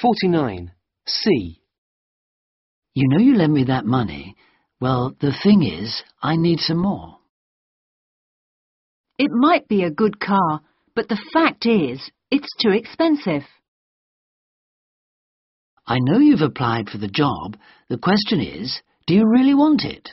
49. C. You know you lent me that money. Well, the thing is, I need some more. It might be a good car, but the fact is, it's too expensive. I know you've applied for the job. The question is, do you really want it?